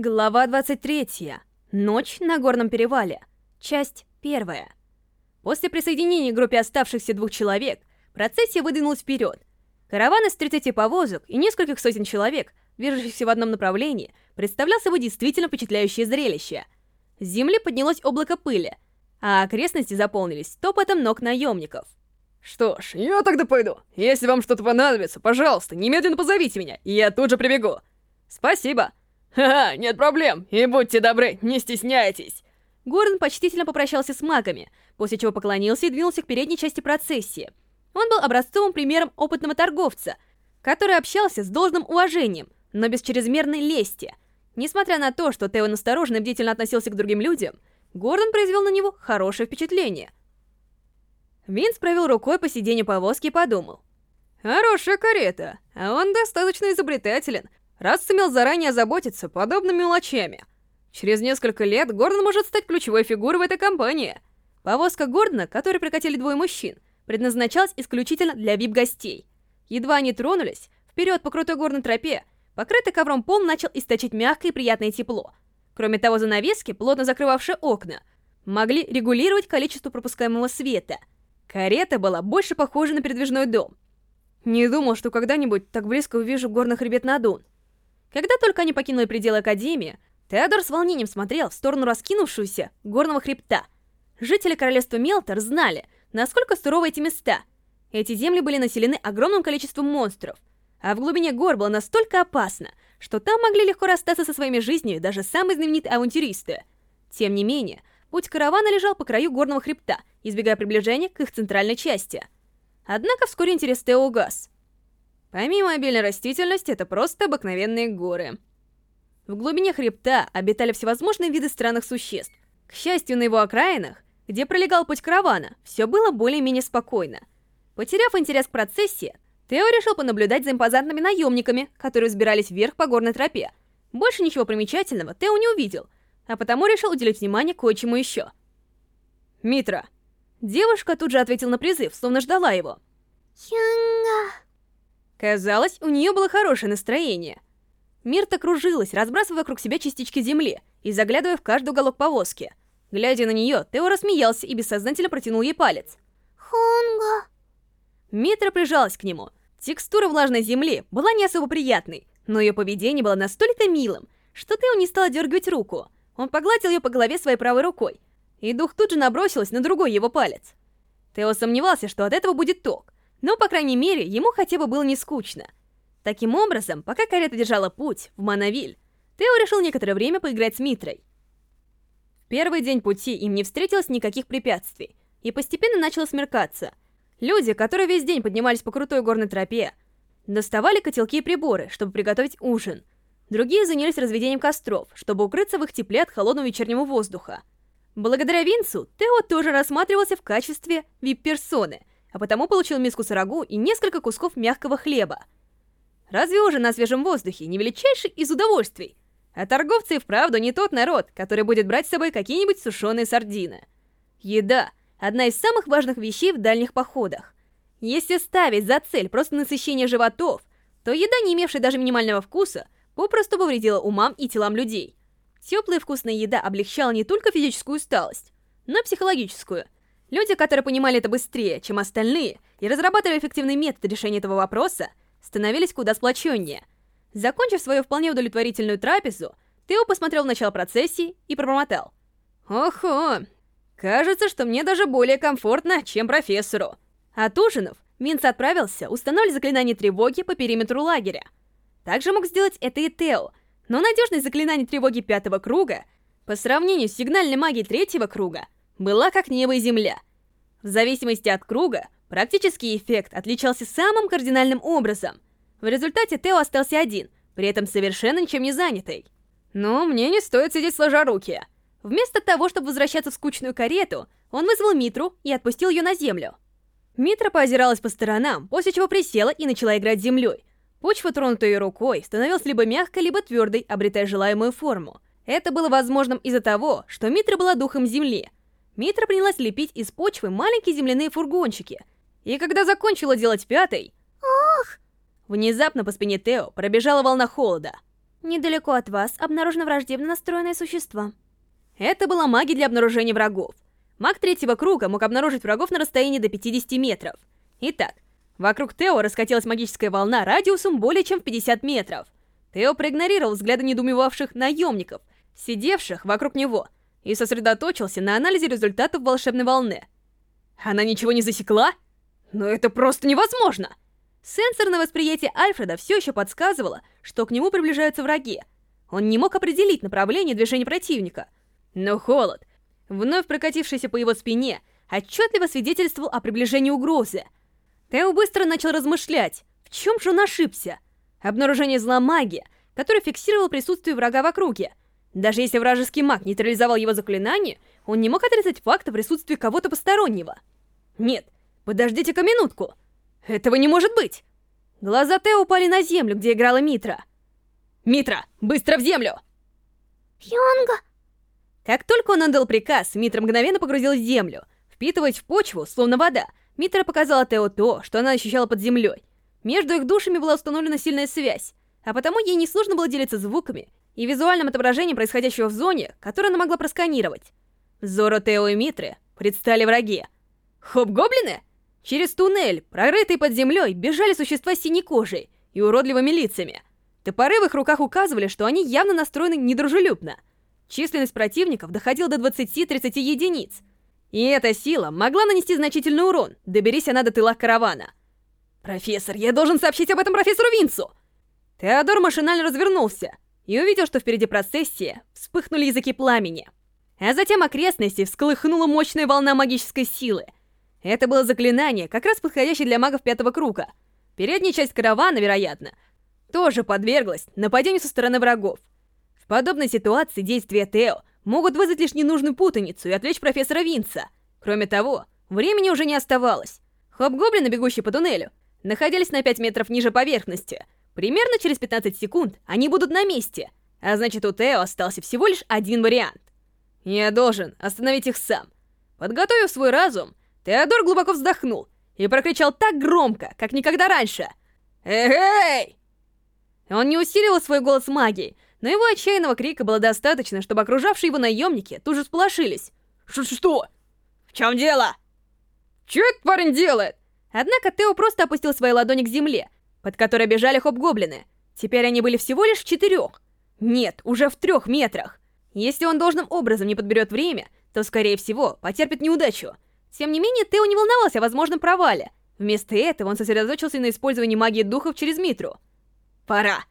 Глава 23. Ночь на горном перевале. Часть 1. После присоединения к группе оставшихся двух человек, процессия выдвинулась вперед. Караван из 30 повозок и нескольких сотен человек, движущихся в одном направлении, представлял собой действительно впечатляющее зрелище. С земли поднялось облако пыли, а окрестности заполнились топотом ног наемников. Что ж, я тогда пойду. Если вам что-то понадобится, пожалуйста, немедленно позовите меня, и я тут же прибегу. Спасибо. «Ха-ха, нет проблем, и будьте добры, не стесняйтесь!» Гордон почтительно попрощался с магами, после чего поклонился и двинулся к передней части процессии. Он был образцовым примером опытного торговца, который общался с должным уважением, но без чрезмерной лести. Несмотря на то, что Тео настороженно и бдительно относился к другим людям, Гордон произвел на него хорошее впечатление. Винс провел рукой по сиденью повозки и подумал. «Хорошая карета, а он достаточно изобретателен, раз сумел заранее озаботиться подобными мелочами. Через несколько лет Гордон может стать ключевой фигурой в этой компании. Повозка Гордона, которой прикатили двое мужчин, предназначалась исключительно для вип-гостей. Едва они тронулись, вперед по крутой горной тропе, покрытый ковром пол начал источать мягкое и приятное тепло. Кроме того, занавески, плотно закрывавшие окна, могли регулировать количество пропускаемого света. Карета была больше похожа на передвижной дом. Не думал, что когда-нибудь так близко увижу горный хребет Надун. Когда только они покинули пределы Академии, Теодор с волнением смотрел в сторону раскинувшегося горного хребта. Жители королевства Мелтор знали, насколько суровы эти места. Эти земли были населены огромным количеством монстров, а в глубине гор было настолько опасно, что там могли легко расстаться со своими жизнями даже самые знаменитые авантюристы. Тем не менее, путь каравана лежал по краю горного хребта, избегая приближения к их центральной части. Однако вскоре интерес Тео угас. Помимо обильной растительности, это просто обыкновенные горы. В глубине хребта обитали всевозможные виды странных существ. К счастью, на его окраинах, где пролегал путь каравана, все было более-менее спокойно. Потеряв интерес к процессии, Тео решил понаблюдать за импозантными наемниками, которые взбирались вверх по горной тропе. Больше ничего примечательного Тео не увидел, а потому решил уделить внимание кое-чему еще. «Митра!» Девушка тут же ответила на призыв, словно ждала его. «Янга...» Казалось, у нее было хорошее настроение. Мирта кружилась, разбрасывая вокруг себя частички земли и заглядывая в каждый уголок повозки. Глядя на нее, Тео рассмеялся и бессознательно протянул ей палец. «Хонга...» Митра прижалась к нему. Текстура влажной земли была не особо приятной, но ее поведение было настолько милым, что Тео не стал дергать руку. Он погладил ее по голове своей правой рукой, и дух тут же набросилась на другой его палец. Тео сомневался, что от этого будет ток, но, по крайней мере, ему хотя бы было не скучно. Таким образом, пока карета держала путь в Манавиль, Тео решил некоторое время поиграть с Митрой. Первый день пути им не встретилось никаких препятствий, и постепенно начало смеркаться. Люди, которые весь день поднимались по крутой горной тропе, доставали котелки и приборы, чтобы приготовить ужин. Другие занялись разведением костров, чтобы укрыться в их тепле от холодного вечернего воздуха. Благодаря Винсу, Тео тоже рассматривался в качестве вип-персоны, а потому получил миску с рагу и несколько кусков мягкого хлеба. Разве ужин на свежем воздухе не величайший из удовольствий? А торговцы и вправду не тот народ, который будет брать с собой какие-нибудь сушеные сардины. Еда — одна из самых важных вещей в дальних походах. Если ставить за цель просто насыщение животов, то еда, не имевшая даже минимального вкуса, попросту повредила умам и телам людей. Теплая вкусная еда облегчала не только физическую усталость, но и психологическую — Люди, которые понимали это быстрее, чем остальные, и разрабатывали эффективный метод решения этого вопроса, становились куда сплоченнее. Закончив свою вполне удовлетворительную трапезу, Тео посмотрел в начало процессии и пробормотал. «Охо, кажется, что мне даже более комфортно, чем профессору». От ужинов Минц отправился устанавливать заклинание тревоги по периметру лагеря. Также мог сделать это и Тео, но надежность заклинаний тревоги пятого круга по сравнению с сигнальной магией третьего круга была как небо и земля. В зависимости от круга, практический эффект отличался самым кардинальным образом. В результате Тео остался один, при этом совершенно ничем не занятый. Но мне не стоит сидеть сложа руки. Вместо того, чтобы возвращаться в скучную карету, он вызвал Митру и отпустил ее на землю. Митра поозиралась по сторонам, после чего присела и начала играть землей. Почва, тронутая ее рукой, становилась либо мягкой, либо твердой, обретая желаемую форму. Это было возможным из-за того, что Митра была духом земли — Митра принялась лепить из почвы маленькие земляные фургончики. И когда закончила делать пятый... Ох! Внезапно по спине Тео пробежала волна холода. Недалеко от вас обнаружено враждебно настроенное существо. Это была магия для обнаружения врагов. Маг третьего круга мог обнаружить врагов на расстоянии до 50 метров. Итак, вокруг Тео раскатилась магическая волна радиусом более чем в 50 метров. Тео проигнорировал взгляды недоумевавших наемников, сидевших вокруг него, и сосредоточился на анализе результатов волшебной волны. Она ничего не засекла? Но это просто невозможно! Сенсорное восприятие Альфреда все еще подсказывало, что к нему приближаются враги. Он не мог определить направление движения противника. Но холод, вновь прокатившийся по его спине, отчетливо свидетельствовал о приближении угрозы. Тео быстро начал размышлять, в чем же он ошибся. Обнаружение зла магии, который фиксировал присутствие врага в округе. Даже если вражеский маг нейтрализовал его заклинание, он не мог отрицать факта присутствия кого-то постороннего. Нет, подождите-ка минутку. Этого не может быть! Глаза Тео упали на землю, где играла Митра. «Митра, быстро в землю!» Хёнга! Как только он отдал приказ, Митра мгновенно погрузилась в землю. Впитываясь в почву, словно вода, Митра показала Тео то, что она ощущала под землей. Между их душами была установлена сильная связь, а потому ей несложно было делиться звуками и визуальным отображением происходящего в зоне, которую она могла просканировать. Зоро Тео и Митры предстали враги. Хоп-гоблины? Через туннель, прорытый под землей, бежали существа с синей кожей и уродливыми лицами. Топоры в их руках указывали, что они явно настроены недружелюбно. Численность противников доходила до 20-30 единиц. И эта сила могла нанести значительный урон, доберись она до тыла каравана. «Профессор, я должен сообщить об этом профессору Винсу!» Теодор машинально развернулся и увидел, что впереди процессии вспыхнули языки пламени. А затем окрестности всколыхнула мощная волна магической силы. Это было заклинание, как раз подходящее для магов пятого круга. Передняя часть каравана, вероятно, тоже подверглась нападению со стороны врагов. В подобной ситуации действия Тео могут вызвать лишь ненужную путаницу и отвлечь профессора Винца. Кроме того, времени уже не оставалось. Хоб-гоблины, бегущие по туннелю, находились на 5 метров ниже поверхности. Примерно через 15 секунд они будут на месте, а значит у Тео остался всего лишь один вариант. Я должен остановить их сам. Подготовив свой разум, Теодор глубоко вздохнул и прокричал так громко, как никогда раньше. «Эй!» Он не усиливал свой голос магией, но его отчаянного крика было достаточно, чтобы окружавшие его наемники тут же сполошились. Ш «Что? В чем дело?» Что этот парень делает?» Однако Тео просто опустил свои ладони к земле, под которой бежали хоп-гоблины. Теперь они были всего лишь в четырех. Нет, уже в трех метрах. Если он должным образом не подберет время, то, скорее всего, потерпит неудачу. Тем не менее, Тео не волновался о возможном провале. Вместо этого он сосредоточился на использовании магии духов через Митру. Пора.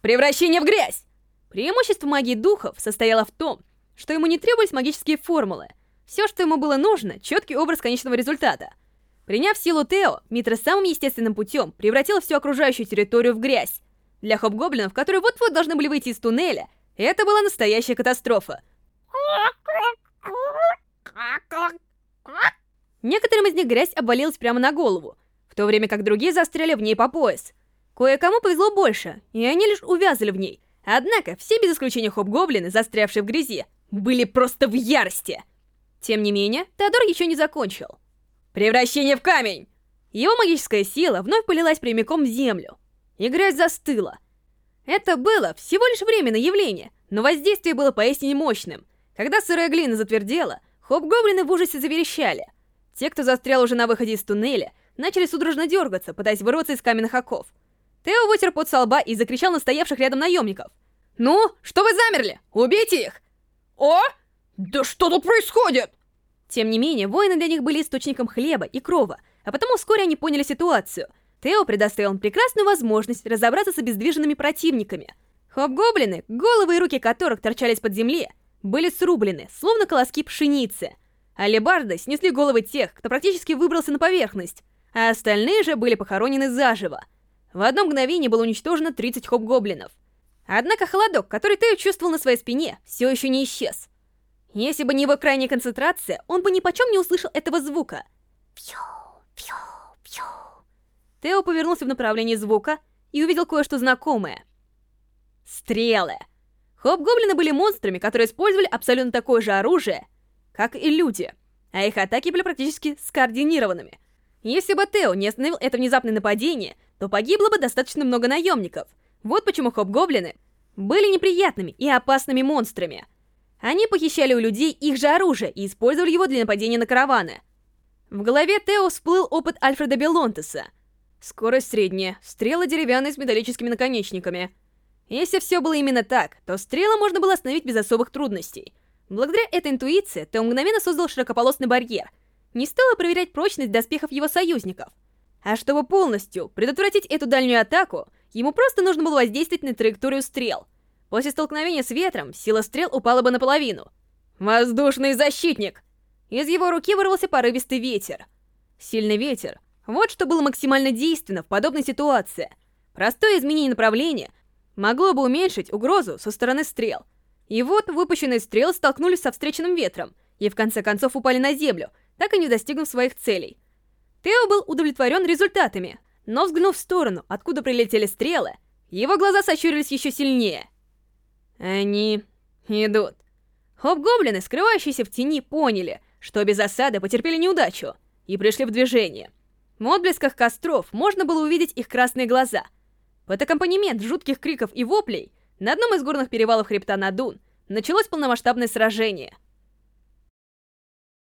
Превращение в грязь! Преимущество магии духов состояло в том, что ему не требовались магические формулы. Все, что ему было нужно, четкий образ конечного результата. Приняв силу Тео, Митра самым естественным путем превратила всю окружающую территорию в грязь. Для хоп-гоблинов, которые вот-вот должны были выйти из туннеля, это была настоящая катастрофа. Некоторым из них грязь обвалилась прямо на голову, в то время как другие застряли в ней по пояс. Кое-кому повезло больше, и они лишь увязли в ней. Однако все без исключения хоп-гоблины, застрявшие в грязи, были просто в ярости. Тем не менее, Теодор еще не закончил. Превращение в камень! Его магическая сила вновь полилась прямиком в землю, и грязь застыла. Это было всего лишь временное явление, но воздействие было поистине мощным. Когда сырая глина затвердела, хоп-гоблины в ужасе заверещали. Те, кто застрял уже на выходе из туннеля, начали судорожно дергаться, пытаясь вырваться из каменных оков. Тео вытер пот со лба и закричал на стоявших рядом наемников. «Ну, что вы замерли? Убейте их!» «О! Да что тут происходит?» Тем не менее, воины для них были источником хлеба и крова, а потому вскоре они поняли ситуацию. Тео предоставил им прекрасную возможность разобраться с обездвиженными противниками. Хоб-гоблины, головы и руки которых торчались под земли, были срублены, словно колоски пшеницы. Алибарды снесли головы тех, кто практически выбрался на поверхность, а остальные же были похоронены заживо. В одно мгновение было уничтожено 30 хоп-гоблинов. Однако холодок, который Тео чувствовал на своей спине, все еще не исчез. Если бы не его крайняя концентрация, он бы ни почем не услышал этого звука. Пью, пью, пью. Тео повернулся в направлении звука и увидел кое-что знакомое. Стрелы. Хоп-гоблины были монстрами, которые использовали абсолютно такое же оружие, как и люди, а их атаки были практически скоординированными. Если бы Тео не остановил это внезапное нападение, то погибло бы достаточно много наемников. Вот почему хоп-гоблины были неприятными и опасными монстрами. Они похищали у людей их же оружие и использовали его для нападения на караваны. В голове Тео всплыл опыт Альфреда Белонтеса. Скорость средняя, стрелы деревянные с металлическими наконечниками. Если все было именно так, то стрелы можно было остановить без особых трудностей. Благодаря этой интуиции Тео мгновенно создал широкополосный барьер. Не стало проверять прочность доспехов его союзников. А чтобы полностью предотвратить эту дальнюю атаку, ему просто нужно было воздействовать на траекторию стрел. После столкновения с ветром сила стрел упала бы наполовину. «Воздушный защитник!» Из его руки вырвался порывистый ветер. Сильный ветер. Вот что было максимально действенно в подобной ситуации. Простое изменение направления могло бы уменьшить угрозу со стороны стрел. И вот выпущенные стрелы столкнулись со встреченным ветром и в конце концов упали на землю, так и не достигнув своих целей. Тео был удовлетворен результатами, но взглянув в сторону, откуда прилетели стрелы, его глаза сощурились еще сильнее. Они идут. Хоб-гоблины, скрывающиеся в тени, поняли, что без осады потерпели неудачу, и пришли в движение. В отблесках костров можно было увидеть их красные глаза. Под аккомпанемент жутких криков и воплей на одном из горных перевалов хребта Надун началось полномасштабное сражение —